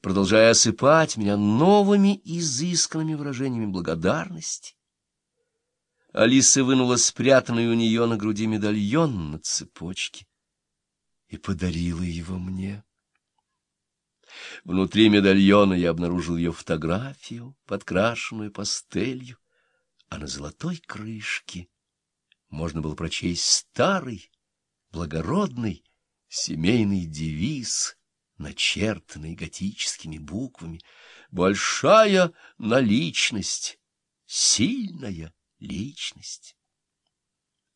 продолжая осыпать меня новыми изысканными выражениями благодарности. Алиса вынула спрятанный у нее на груди медальон на цепочке и подарила его мне. Внутри медальона я обнаружил ее фотографию, подкрашенную пастелью, а на золотой крышке можно было прочесть старый, благородный, семейный девиз, начертанный готическими буквами. Большая наличность, сильная личность.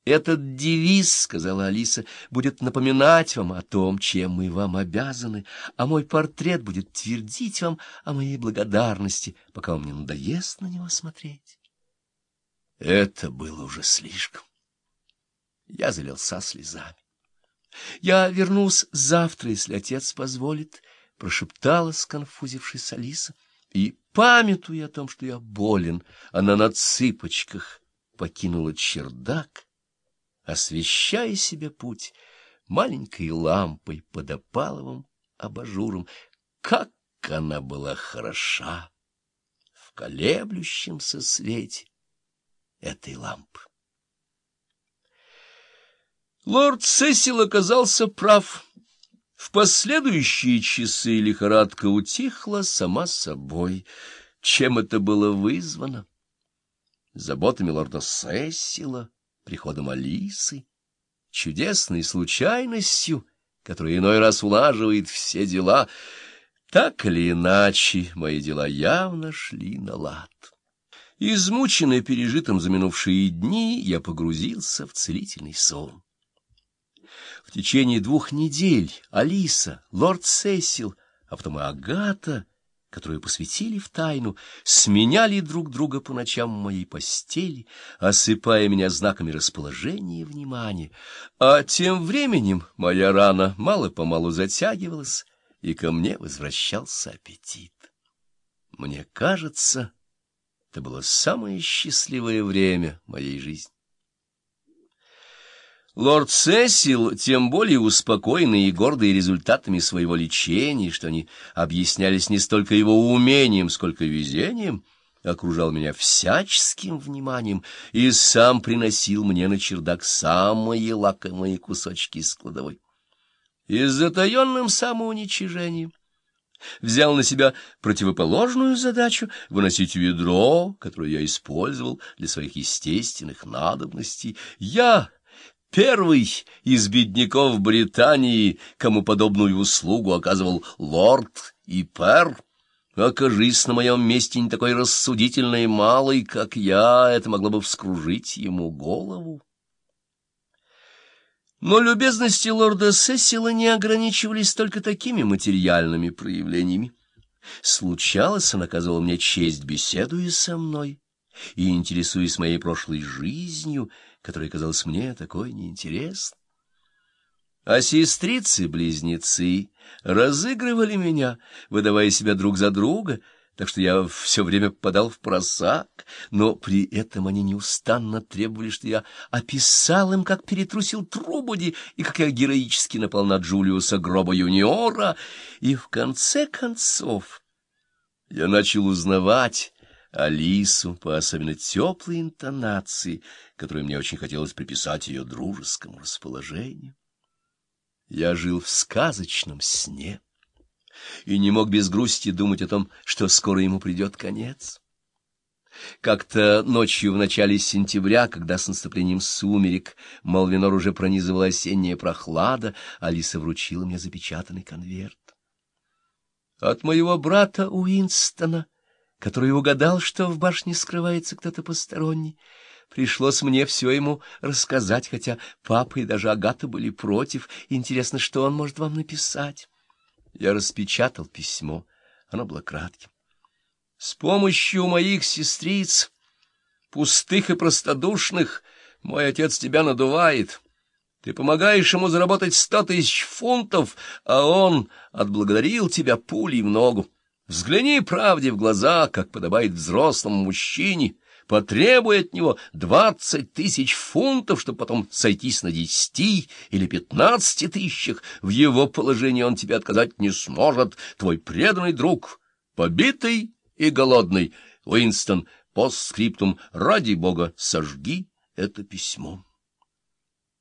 Этот девиз, — сказала Алиса, — будет напоминать вам о том, чем мы вам обязаны, а мой портрет будет твердить вам о моей благодарности, пока вам не надоест на него смотреть. Это было уже слишком. Я залился слезами. Я вернусь завтра, если отец позволит, — прошептала сконфузившись Алиса. И, памятуя о том, что я болен, она на цыпочках покинула чердак, освещая себе путь маленькой лампой под опаловым абажуром. Как она была хороша в колеблющемся свете этой лампы! Лорд Сесил оказался прав. В последующие часы лихорадка утихла сама собой. Чем это было вызвано? Заботами лорда Сесила, приходом Алисы, чудесной случайностью, которая иной раз улаживает все дела. Так или иначе, мои дела явно шли на лад. Измученный пережитым за минувшие дни, я погрузился в целительный сон. Течение двух недель Алиса, лорд Сесил, а потом и Агата, которую посвятили в тайну, сменяли друг друга по ночам в моей постели, осыпая меня знаками расположения и внимания. А тем временем моя рана мало-помалу затягивалась, и ко мне возвращался аппетит. Мне кажется, это было самое счастливое время моей жизни. Лорд Сесил, тем более успокоенный и гордый результатами своего лечения, что они объяснялись не столько его умением, сколько везением, окружал меня всяческим вниманием и сам приносил мне на чердак самые лакомые кусочки из кладовой. И с затаенным самоуничижением взял на себя противоположную задачу выносить ведро, которое я использовал для своих естественных надобностей. Я Первый из бедняков Британии, кому подобную услугу оказывал лорд и пер, окажись на моем месте не такой рассудительной малой, как я, это могло бы вскружить ему голову. Но любезности лорда Сесила не ограничивались только такими материальными проявлениями. Случалось, он оказывал мне честь, беседуя со мной и интересуясь моей прошлой жизнью, которая казалась мне такой неинтересной. А сестрицы-близнецы разыгрывали меня, выдавая себя друг за друга, так что я все время попадал в просак, но при этом они неустанно требовали, что я описал им, как перетрусил Трубуди и как я героически напал на Джулиуса Гроба Юниора, и в конце концов я начал узнавать Алису по особенно теплой интонации, которую мне очень хотелось приписать ее дружескому расположению. Я жил в сказочном сне и не мог без грусти думать о том, что скоро ему придет конец. Как-то ночью в начале сентября, когда с наступлением сумерек Малвинор уже пронизывала осенняя прохлада, Алиса вручила мне запечатанный конверт. От моего брата Уинстона который угадал, что в башне скрывается кто-то посторонний. Пришлось мне все ему рассказать, хотя папа и даже Агата были против. Интересно, что он может вам написать? Я распечатал письмо. Оно было кратким. С помощью моих сестриц, пустых и простодушных, мой отец тебя надувает. Ты помогаешь ему заработать сто тысяч фунтов, а он отблагодарил тебя пулей в ногу. Взгляни правде в глаза, как подобает взрослому мужчине. потребуй от него двадцать тысяч фунтов, чтобы потом сойтись на десяти или пятнадцати тысячах. В его положении он тебе отказать не сможет. Твой преданный друг, побитый и голодный, Уинстон, постскриптум, ради бога, сожги это письмо.